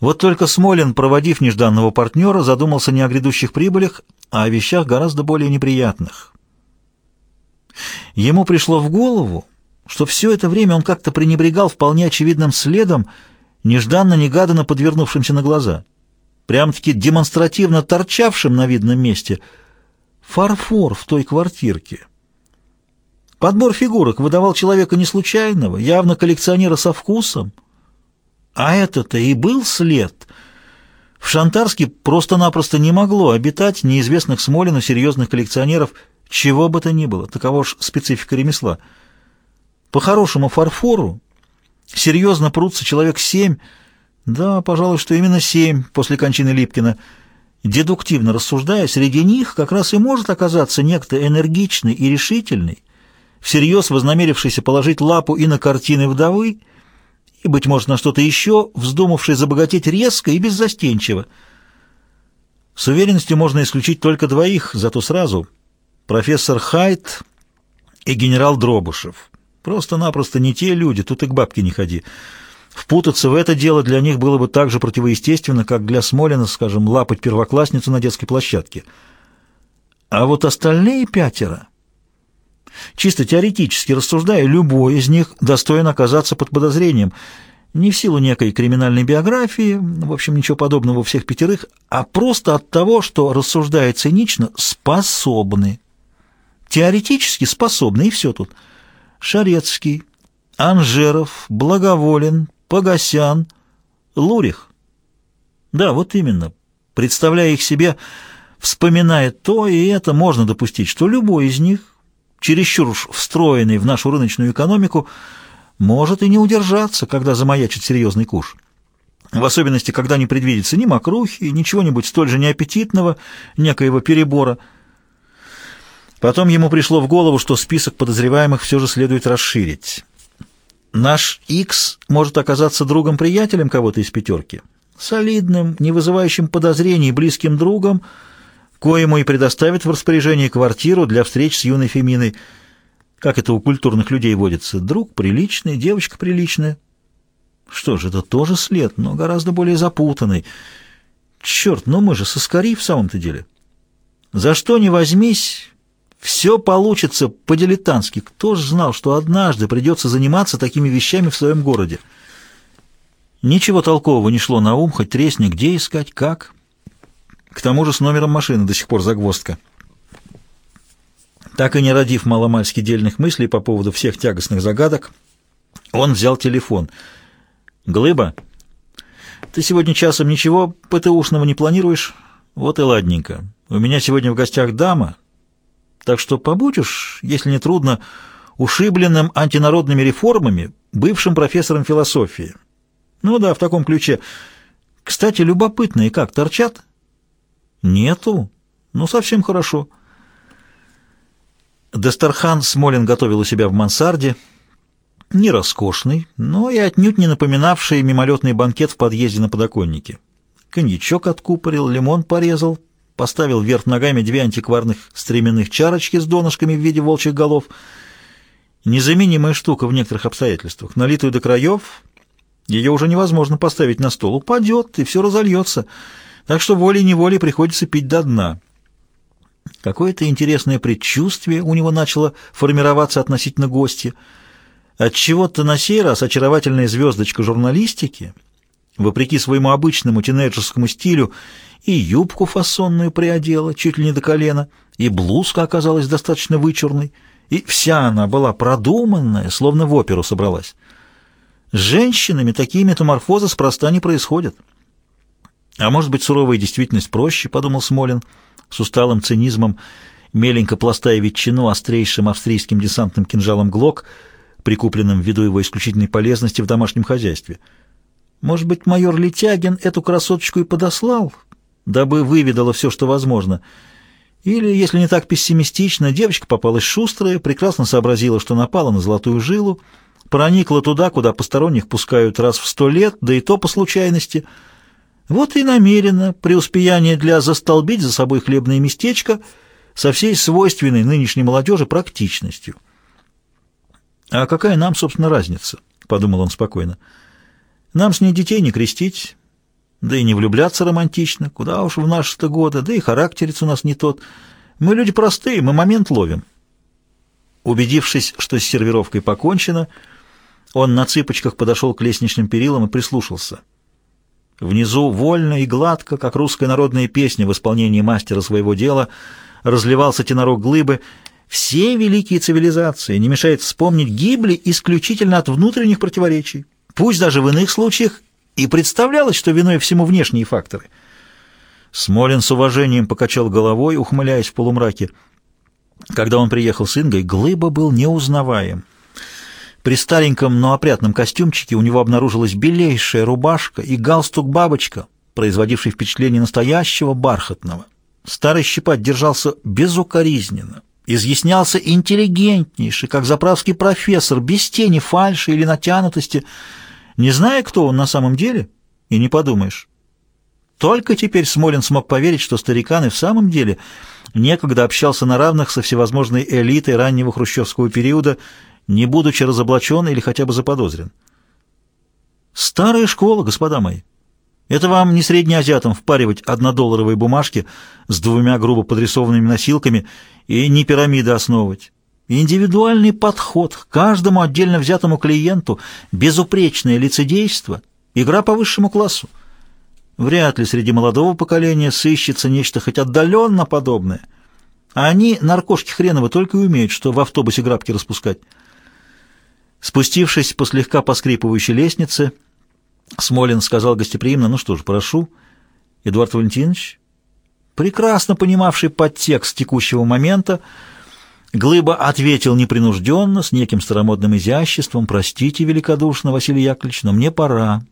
Вот только Смолин, проводив нежданного партнера, задумался не о грядущих прибылях, а о вещах гораздо более неприятных. Ему пришло в голову, что все это время он как-то пренебрегал вполне очевидным следом, нежданно-негаданно подвернувшимся на глаза, прям-таки демонстративно торчавшим на видном месте, фарфор в той квартирке. Подбор фигурок выдавал человека не случайного, явно коллекционера со вкусом. А это-то и был след. В Шантарске просто-напросто не могло обитать неизвестных Смолину серьезных коллекционеров, чего бы то ни было, такова уж специфика ремесла. По хорошему фарфору серьезно прутся человек семь, да, пожалуй, что именно семь после кончины Липкина. Дедуктивно рассуждая, среди них как раз и может оказаться некто энергичный и решительный, всерьез вознамерившийся положить лапу и на картины вдовы, и, быть может, на что-то еще, вздумавший забогатеть резко и беззастенчиво. С уверенностью можно исключить только двоих, зато сразу. Профессор Хайт и генерал Дробышев. Просто-напросто не те люди, тут и к бабке не ходи. Впутаться в это дело для них было бы так же противоестественно, как для Смолина, скажем, лапать первоклассницу на детской площадке. А вот остальные пятеро... Чисто теоретически рассуждая, любой из них достоин оказаться под подозрением. Не в силу некой криминальной биографии, в общем, ничего подобного у всех пятерых, а просто от того, что, рассуждая цинично, способны. Теоретически способны, и все тут. Шарецкий, Анжеров, Благоволен, Погосян, Лурих. Да, вот именно. Представляя их себе, вспоминая то и это, можно допустить, что любой из них чересчур уж встроенный в нашу рыночную экономику, может и не удержаться, когда замаячит серьезный куш. В особенности, когда не предвидится ни мокрухи, ни чего-нибудь столь же неаппетитного, некоего перебора. Потом ему пришло в голову, что список подозреваемых все же следует расширить. Наш X может оказаться другом-приятелем кого-то из пятерки, солидным, не вызывающим подозрений, близким другом, коему и предоставит в распоряжение квартиру для встреч с юной Феминой. Как это у культурных людей водится? Друг приличный, девочка приличная. Что же, это тоже след, но гораздо более запутанный. Черт, ну мы же соскари в самом-то деле. За что не возьмись, все получится по-дилетантски. Кто ж знал, что однажды придется заниматься такими вещами в своем городе? Ничего толкового не шло на ум, хоть тресни, где искать, как... К тому же с номером машины до сих пор загвоздка. Так и не родив маломальски дельных мыслей по поводу всех тягостных загадок, он взял телефон. «Глыба, ты сегодня часом ничего ПТУшного не планируешь? Вот и ладненько. У меня сегодня в гостях дама, так что побудешь, если не трудно, ушибленным антинародными реформами, бывшим профессором философии. Ну да, в таком ключе. Кстати, любопытные как, торчат?» «Нету? Ну, совсем хорошо». Дастархан Смолин готовил у себя в мансарде, не роскошный, но и отнюдь не напоминавший мимолетный банкет в подъезде на подоконнике. Коньячок откупорил, лимон порезал, поставил вверх ногами две антикварных стременных чарочки с донышками в виде волчьих голов. Незаменимая штука в некоторых обстоятельствах. Налитую до краев, ее уже невозможно поставить на стол. Упадет, и все разольется — так что волей-неволей приходится пить до дна. Какое-то интересное предчувствие у него начало формироваться относительно гостя. Отчего-то на сей раз очаровательная звездочка журналистики, вопреки своему обычному тинейджерскому стилю, и юбку фасонную приодела чуть ли не до колена, и блузка оказалась достаточно вычурной, и вся она была продуманная, словно в оперу собралась. С женщинами такие метаморфозы спроста не происходят. А может быть, суровая действительность проще, подумал Смолин, с усталым цинизмом, меленько пластая ветчину острейшим австрийским десантным кинжалом ГЛОК, прикупленным ввиду его исключительной полезности в домашнем хозяйстве. Может быть, майор Летягин эту красоточку и подослал, дабы выведала все, что возможно. Или, если не так пессимистично, девочка попалась шустрая, прекрасно сообразила, что напала на золотую жилу, проникла туда, куда посторонних пускают раз в сто лет, да и то по случайности — вот и намеренно преуспеяние для застолбить за собой хлебное местечко со всей свойственной нынешней молодежи практичностью. «А какая нам, собственно, разница?» — подумал он спокойно. «Нам с ней детей не крестить. Да и не влюбляться романтично, куда уж в наши-то годы, да и характерец у нас не тот. Мы люди простые, мы момент ловим. Убедившись, что с сервировкой покончено, он на цыпочках подошел к лестничным перилам и прислушался. Внизу вольно и гладко, как русская народная песня в исполнении мастера своего дела, разливался тенорок глыбы. Все великие цивилизации, не мешает вспомнить, гибли исключительно от внутренних противоречий. Пусть даже в иных случаях и представлялось, что виной всему внешние факторы. Смолин с уважением покачал головой, ухмыляясь в полумраке. Когда он приехал с Ингой, Глыба был неузнаваем. При стареньком, но опрятном костюмчике у него обнаружилась белейшая рубашка и галстук-бабочка, производивший впечатление настоящего бархатного. Старый щепать держался безукоризненно, изъяснялся интеллигентнейше, как заправский профессор, без тени фальши или натянутости, не зная, кто он на самом деле, и не подумаешь. Только теперь Смолин смог поверить, что старикан и в самом деле некогда общался на равных со всевозможной элитой раннего хрущевского периода, не будучи разоблачен или хотя бы заподозрен. Старая школа, господа мои. Это вам не среднеазиатам впаривать однодолларовые бумажки с двумя грубо подрисованными носилками и не пирамиды основывать. Индивидуальный подход к каждому отдельно взятому клиенту, безупречное лицедейство, игра по высшему классу. Вряд ли среди молодого поколения сыщется нечто хоть отдаленно подобное. А они, наркошки хреновы, только и умеют, что в автобусе грабки распускать. Спустившись по слегка поскрипывающей лестнице, Смолин сказал гостеприимно, «Ну что ж, прошу, Эдуард Валентинович». Прекрасно понимавший подтекст текущего момента, Глыба ответил непринужденно, с неким старомодным изяществом, «Простите великодушно, Василий Яковлевич, но мне пора».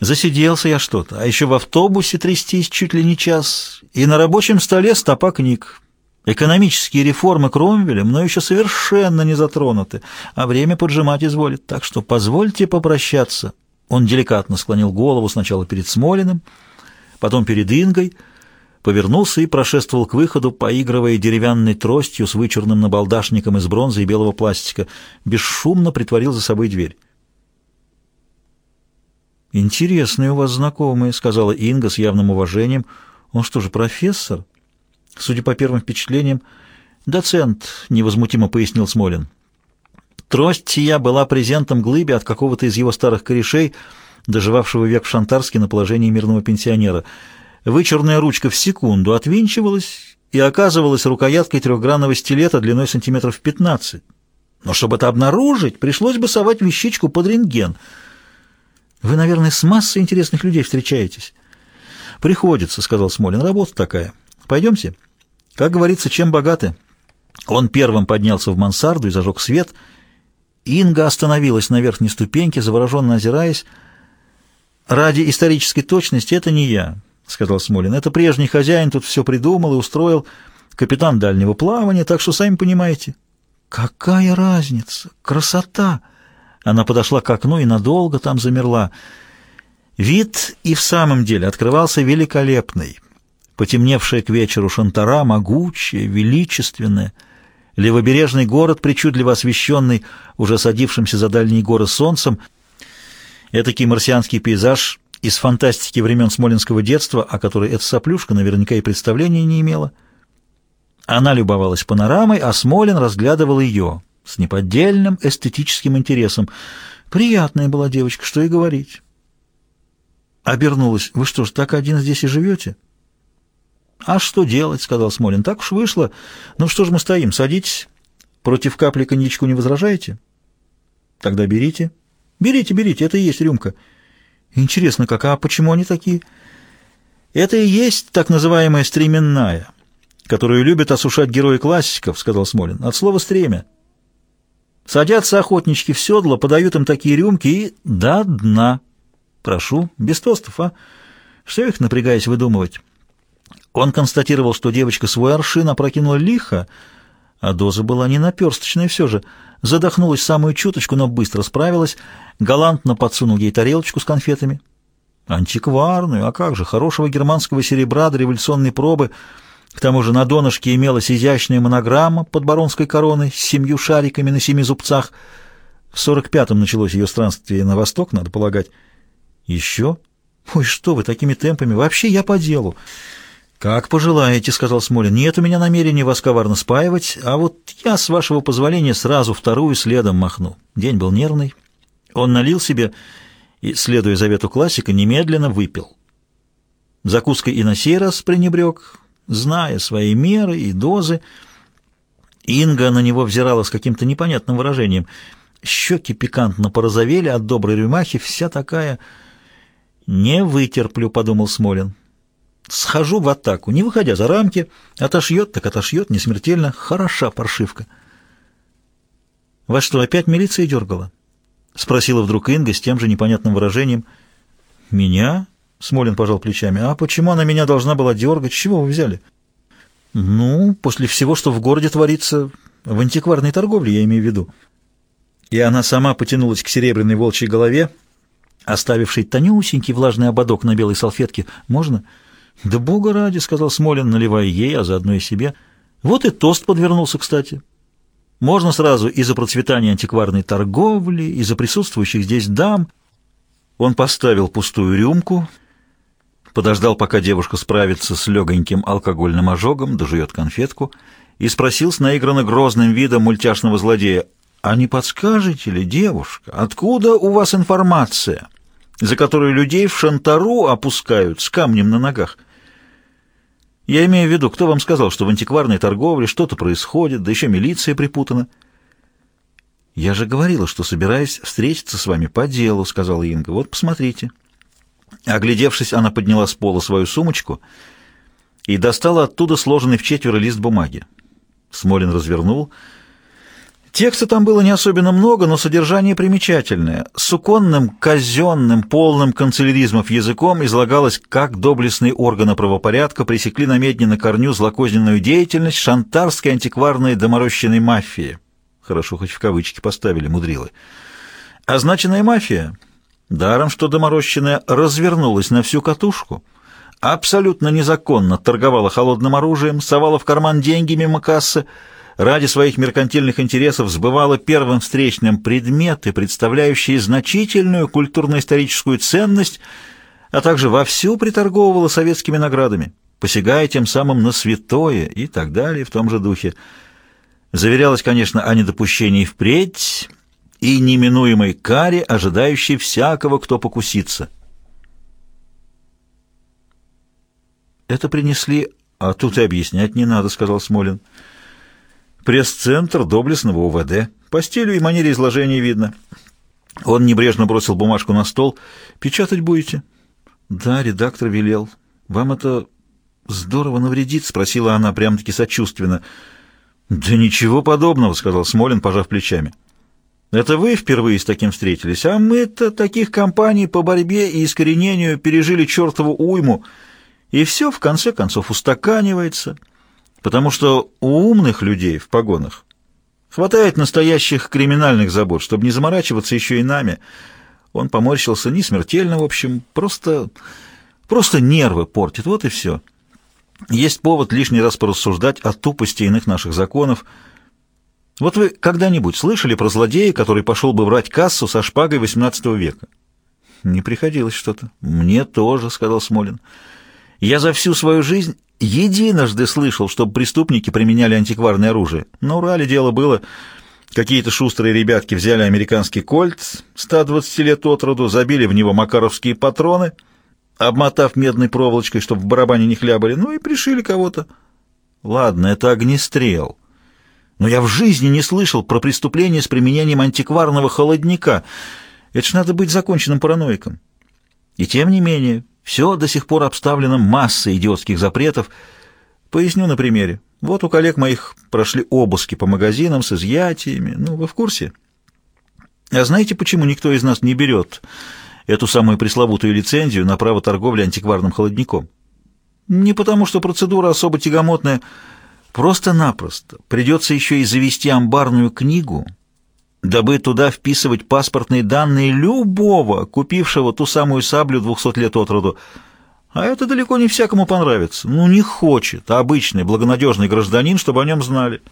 Засиделся я что-то, а еще в автобусе трястись чуть ли не час, и на рабочем столе стопа книг. Экономические реформы Кромвеля мной еще совершенно не затронуты, а время поджимать изволит, так что позвольте попрощаться. Он деликатно склонил голову сначала перед Смолиным, потом перед Ингой, повернулся и прошествовал к выходу, поигрывая деревянной тростью с вычурным набалдашником из бронзы и белого пластика, бесшумно притворил за собой дверь. «Интересные у вас знакомые», — сказала Инга с явным уважением. «Он что же, профессор?» Судя по первым впечатлениям, доцент, — невозмутимо пояснил Смолин. Трость сия была презентом Глыбе от какого-то из его старых корешей, доживавшего век в Шантарске на положении мирного пенсионера. Вычурная ручка в секунду отвинчивалась и оказывалась рукояткой трехгранного стилета длиной сантиметров 15. Но чтобы это обнаружить, пришлось бы совать вещичку под рентген. Вы, наверное, с массой интересных людей встречаетесь. «Приходится», — сказал Смолин, — «работа такая. Пойдемте». Как говорится, чем богаты? Он первым поднялся в мансарду и зажег свет. Инга остановилась на верхней ступеньке, завороженно озираясь. «Ради исторической точности это не я», — сказал Смолин. «Это прежний хозяин тут все придумал и устроил, капитан дальнего плавания, так что сами понимаете». «Какая разница? Красота!» Она подошла к окну и надолго там замерла. Вид и в самом деле открывался великолепный потемневшая к вечеру Шантара, могучая, величественная, левобережный город, причудливо освещенный уже садившимся за дальние горы солнцем, этакий марсианский пейзаж из фантастики времен смолинского детства, о которой эта соплюшка наверняка и представления не имела. Она любовалась панорамой, а Смолин разглядывал ее с неподдельным эстетическим интересом. Приятная была девочка, что и говорить. Обернулась. «Вы что ж, так один здесь и живете?» «А что делать?» — сказал Смолин. «Так уж вышло. Ну что ж мы стоим? Садитесь. Против капли коньячку не возражаете?» «Тогда берите». «Берите, берите, это и есть рюмка». «Интересно, как? А почему они такие?» «Это и есть так называемая стременная, которую любят осушать герои классиков», — сказал Смолин. «От слова «стремя». Садятся охотнички в седло, подают им такие рюмки и до дна. Прошу, без тостов, а? Что их напрягаясь выдумывать?» Он констатировал, что девочка свой аршин опрокинула лихо, а доза была не наперсточная все же. Задохнулась самую чуточку, но быстро справилась, галантно подсунул ей тарелочку с конфетами. Антикварную, а как же, хорошего германского серебра до революционной пробы. К тому же на донышке имелась изящная монограмма под баронской короной с семью шариками на семи зубцах. В сорок пятом началось ее странствие на восток, надо полагать. Еще? Ой, что вы, такими темпами? Вообще я по делу. Как пожелаете, сказал Смолин. Нет у меня намерения вас коварно спаивать, а вот я, с вашего позволения, сразу вторую следом махну. День был нервный. Он налил себе и, следуя завету классика, немедленно выпил. Закуской и на сей раз пренебрег, зная свои меры и дозы. Инга на него взирала с каким-то непонятным выражением. Щеки пикантно порозовели от доброй рюмахи, вся такая... «Не вытерплю», — подумал Смолин. «Схожу в атаку, не выходя за рамки. Отошьет, так отошьет, не смертельно. Хороша паршивка». «Вас что, опять милиция дергала?» — спросила вдруг Инга с тем же непонятным выражением. «Меня?» — Смолин пожал плечами. «А почему она меня должна была дергать? Чего вы взяли?» «Ну, после всего, что в городе творится, в антикварной торговле, я имею в виду». И она сама потянулась к серебряной волчьей голове, оставившей тонюсенький влажный ободок на белой салфетке. «Можно?» «Да бога ради», — сказал Смолин, наливая ей, а заодно и себе. «Вот и тост подвернулся, кстати. Можно сразу и за процветание антикварной торговли, и за присутствующих здесь дам». Он поставил пустую рюмку подождал, пока девушка справится с легоньким алкогольным ожогом, дожует конфетку, и спросил с наигранно грозным видом мультяшного злодея, «А не подскажете ли, девушка, откуда у вас информация, за которую людей в шантару опускают с камнем на ногах?» «Я имею в виду, кто вам сказал, что в антикварной торговле что-то происходит, да еще милиция припутана?» «Я же говорила, что собираюсь встретиться с вами по делу», — сказала Инга. «Вот, посмотрите». Оглядевшись, она подняла с пола свою сумочку и достала оттуда сложенный в четверо лист бумаги. Смолин развернул. Текста там было не особенно много, но содержание примечательное. Суконным, казенным, полным канцеляризмов языком излагалось, как доблестные органы правопорядка пресекли на медне на корню злокозненную деятельность шантарской антикварной доморощенной мафии. Хорошо, хоть в кавычки поставили, мудрилы. Означенная мафия Даром, что доморощенная развернулась на всю катушку, абсолютно незаконно торговала холодным оружием, совала в карман деньги мимо кассы, ради своих меркантильных интересов сбывала первым встречным предметы, представляющие значительную культурно-историческую ценность, а также вовсю приторговывала советскими наградами, посягая тем самым на святое и так далее в том же духе. Заверялась, конечно, о недопущении впредь и неминуемой каре, ожидающей всякого, кто покусится. «Это принесли, а тут и объяснять не надо», — сказал Смолин. «Пресс-центр доблестного УВД. По стилю и манере изложения видно». Он небрежно бросил бумажку на стол. «Печатать будете?» «Да, редактор велел. Вам это здорово навредит?» — спросила она прям-таки сочувственно. «Да ничего подобного», — сказал Смолин, пожав плечами. Это вы впервые с таким встретились, а мы-то таких компаний по борьбе и искоренению пережили чертову уйму, и все в конце концов устаканивается, потому что у умных людей в погонах хватает настоящих криминальных забот, чтобы не заморачиваться еще и нами. Он поморщился не смертельно, в общем, просто, просто нервы портит, вот и все. Есть повод лишний раз порассуждать о тупости иных наших законов – вот вы когда-нибудь слышали про злодея, который пошел бы врать кассу со шпагой XVIII века? Не приходилось что-то. Мне тоже, сказал Смолин. Я за всю свою жизнь единожды слышал, чтобы преступники применяли антикварное оружие. На Урале дело было... Какие-то шустрые ребятки взяли американский кольт 120 лет от роду, забили в него макаровские патроны, обмотав медной проволочкой, чтобы в барабане не хлябали, ну и пришили кого-то. Ладно, это огнестрел. Но я в жизни не слышал про преступление с применением антикварного холодника. Это ж надо быть законченным параноиком. И тем не менее, все до сих пор обставлено массой идиотских запретов. Поясню на примере. Вот у коллег моих прошли обыски по магазинам с изъятиями. Ну, вы в курсе? А знаете, почему никто из нас не берет эту самую пресловутую лицензию на право торговли антикварным холодником? Не потому, что процедура особо тягомотная, Просто-напросто придется еще и завести амбарную книгу, дабы туда вписывать паспортные данные любого, купившего ту самую саблю двухсот лет от роду. А это далеко не всякому понравится. Ну, не хочет обычный благонадежный гражданин, чтобы о нем знали.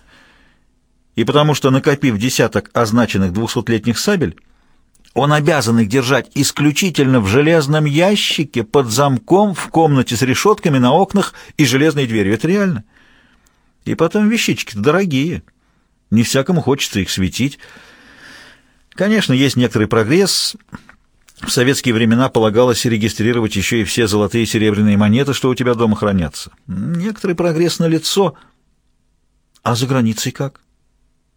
И потому что, накопив десяток означенных двухсотлетних сабель, Он обязан их держать исключительно в железном ящике, под замком, в комнате с решетками на окнах и железной дверью. Это реально. И потом вещички-то дорогие. Не всякому хочется их светить. Конечно, есть некоторый прогресс. В советские времена полагалось регистрировать еще и все золотые и серебряные монеты, что у тебя дома хранятся. Некоторый прогресс на лицо. А за границей как?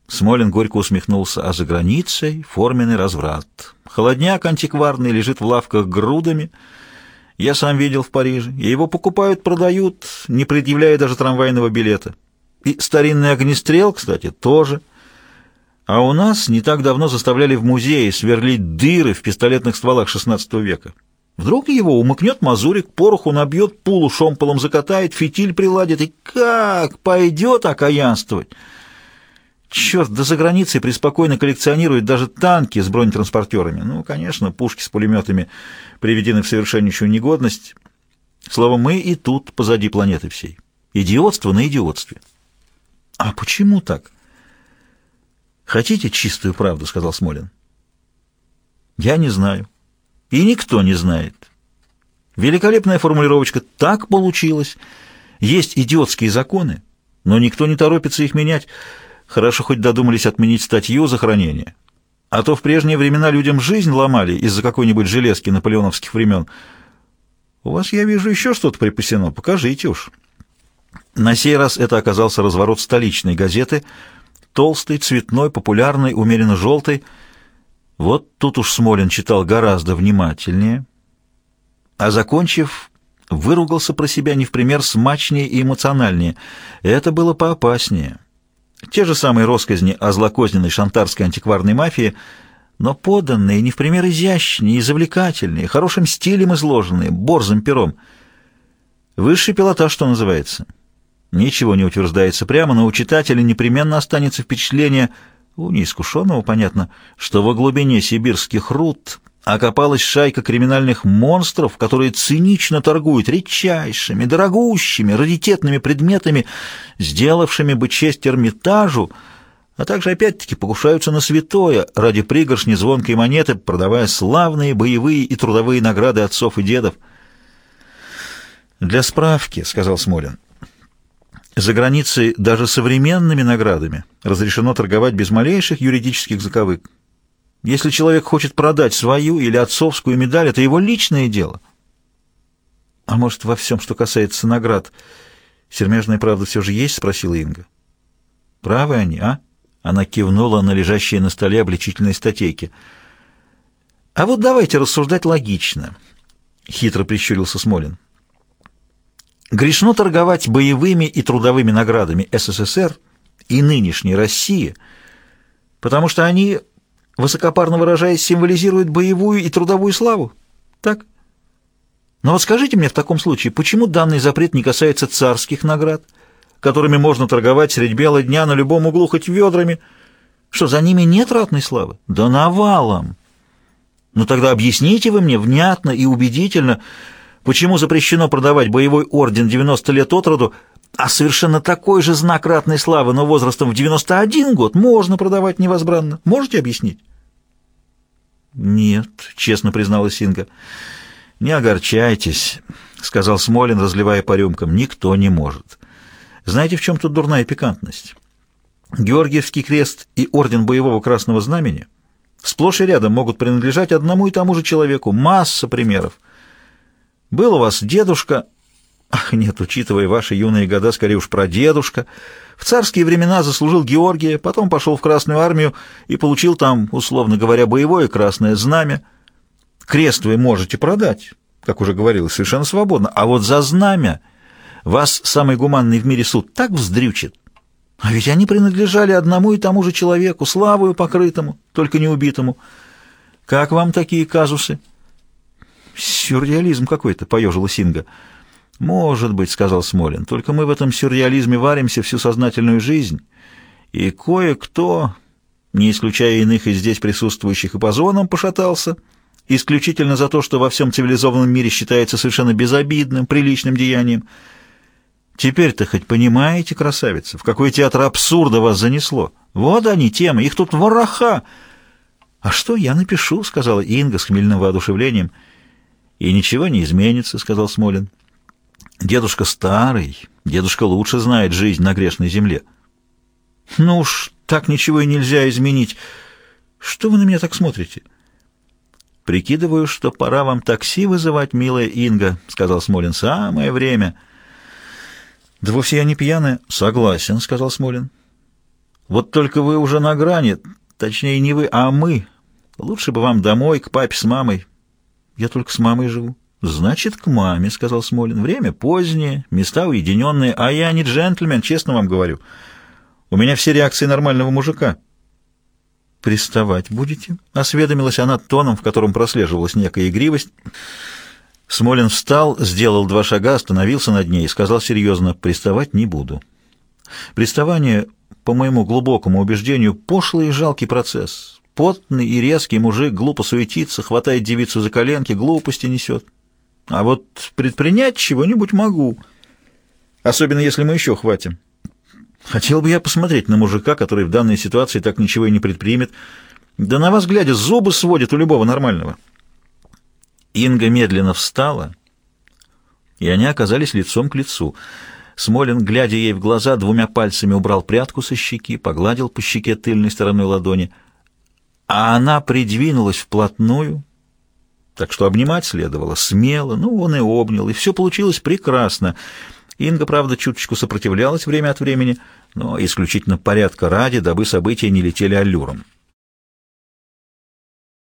Смолин горько усмехнулся. А за границей форменный разврат. Холодняк антикварный лежит в лавках грудами. Я сам видел в Париже. И его покупают, продают, не предъявляя даже трамвайного билета. И старинный огнестрел, кстати, тоже. А у нас не так давно заставляли в музее сверлить дыры в пистолетных стволах XVI века. Вдруг его умыкнет мазурик, пороху набьет, пулу шомполом закатает, фитиль приладит, и как пойдет окаянствовать? Черт, да за границей преспокойно коллекционируют даже танки с бронетранспортерами. Ну, конечно, пушки с пулеметами приведены в совершеннейшую негодность. Словом, мы и тут позади планеты всей. Идиотство на идиотстве. А почему так? Хотите чистую правду, сказал Смолин. Я не знаю. И никто не знает. Великолепная формулировочка. Так получилось. Есть идиотские законы, но никто не торопится их менять. Хорошо хоть додумались отменить статью за хранение. А то в прежние времена людям жизнь ломали из-за какой-нибудь железки наполеоновских времен. У вас, я вижу, еще что-то припасено. Покажите уж. На сей раз это оказался разворот столичной газеты, толстый, цветной, популярный, умеренно желтый. Вот тут уж Смолин читал гораздо внимательнее, а, закончив, выругался про себя не в пример смачнее и эмоциональнее. Это было поопаснее. Те же самые росказни о злокозненной шантарской антикварной мафии, но поданные не в пример изящнее и завлекательнее, хорошим стилем изложенные, борзым пером. Высший пилотаж, что называется. Ничего не утверждается прямо, но у читателя непременно останется впечатление, у неискушенного, понятно, что во глубине сибирских руд окопалась шайка криминальных монстров, которые цинично торгуют редчайшими, дорогущими, раритетными предметами, сделавшими бы честь Эрмитажу, а также опять-таки покушаются на святое ради пригоршни звонкой монеты, продавая славные боевые и трудовые награды отцов и дедов. «Для справки», — сказал Смолин, за границей даже современными наградами разрешено торговать без малейших юридических заковык. Если человек хочет продать свою или отцовскую медаль, это его личное дело. А может, во всем, что касается наград, сермяжная правда все же есть? — спросила Инга. Правы они, а? Она кивнула на лежащие на столе обличительные статейки. А вот давайте рассуждать логично, — хитро прищурился Смолин. Грешно торговать боевыми и трудовыми наградами СССР и нынешней России, потому что они, высокопарно выражаясь, символизируют боевую и трудовую славу. Так? Но вот скажите мне в таком случае, почему данный запрет не касается царских наград, которыми можно торговать средь бела дня на любом углу хоть ведрами? Что, за ними нет ратной славы? Да навалом! Ну тогда объясните вы мне внятно и убедительно, Почему запрещено продавать боевой орден 90 лет от роду, а совершенно такой же знак ратной славы, но возрастом в 91 год можно продавать невозбранно? Можете объяснить? «Нет», — честно призналась Инга. «Не огорчайтесь», — сказал Смолин, разливая по рюмкам. «Никто не может. Знаете, в чем тут дурная пикантность? Георгиевский крест и орден боевого красного знамени сплошь и рядом могут принадлежать одному и тому же человеку. Масса примеров. Был у вас дедушка... Ах, нет, учитывая ваши юные года, скорее уж прадедушка. В царские времена заслужил Георгия, потом пошел в Красную армию и получил там, условно говоря, боевое красное знамя. Крест вы можете продать, как уже говорилось, совершенно свободно. А вот за знамя вас самый гуманный в мире суд так вздрючит. А ведь они принадлежали одному и тому же человеку, славою покрытому, только не убитому. Как вам такие казусы?» «Сюрреализм какой-то», — поежила Синга. «Может быть», — сказал Смолин, — «только мы в этом сюрреализме варимся всю сознательную жизнь, и кое-кто, не исключая иных из здесь присутствующих, и по зонам пошатался, исключительно за то, что во всем цивилизованном мире считается совершенно безобидным, приличным деянием. Теперь-то хоть понимаете, красавица, в какой театр абсурда вас занесло? Вот они, темы, их тут вороха!» «А что, я напишу», — сказала Инга с хмельным воодушевлением. «И ничего не изменится», — сказал Смолин. «Дедушка старый, дедушка лучше знает жизнь на грешной земле». «Ну уж так ничего и нельзя изменить. Что вы на меня так смотрите?» «Прикидываю, что пора вам такси вызывать, милая Инга», — сказал Смолин. «Самое время». «Да вовсе я не пьяная». «Согласен», — сказал Смолин. «Вот только вы уже на грани, точнее не вы, а мы. Лучше бы вам домой, к папе с мамой». «Я только с мамой живу». «Значит, к маме», — сказал Смолин. «Время позднее, места уединенные, а я не джентльмен, честно вам говорю. У меня все реакции нормального мужика». «Приставать будете?» — осведомилась она тоном, в котором прослеживалась некая игривость. Смолин встал, сделал два шага, остановился над ней и сказал серьезно, «Приставать не буду». Приставание, по моему глубокому убеждению, пошлый и жалкий процесс. Потный и резкий мужик глупо суетится, хватает девицу за коленки, глупости несет. А вот предпринять чего-нибудь могу, особенно если мы еще хватим. Хотел бы я посмотреть на мужика, который в данной ситуации так ничего и не предпримет. Да на вас, глядя, зубы сводит у любого нормального. Инга медленно встала, и они оказались лицом к лицу. Смолин, глядя ей в глаза, двумя пальцами убрал прядку со щеки, погладил по щеке тыльной стороной ладони, а она придвинулась вплотную, так что обнимать следовало смело, ну, он и обнял, и все получилось прекрасно — Инга, правда, чуточку сопротивлялась время от времени, но исключительно порядка ради, дабы события не летели аллюром.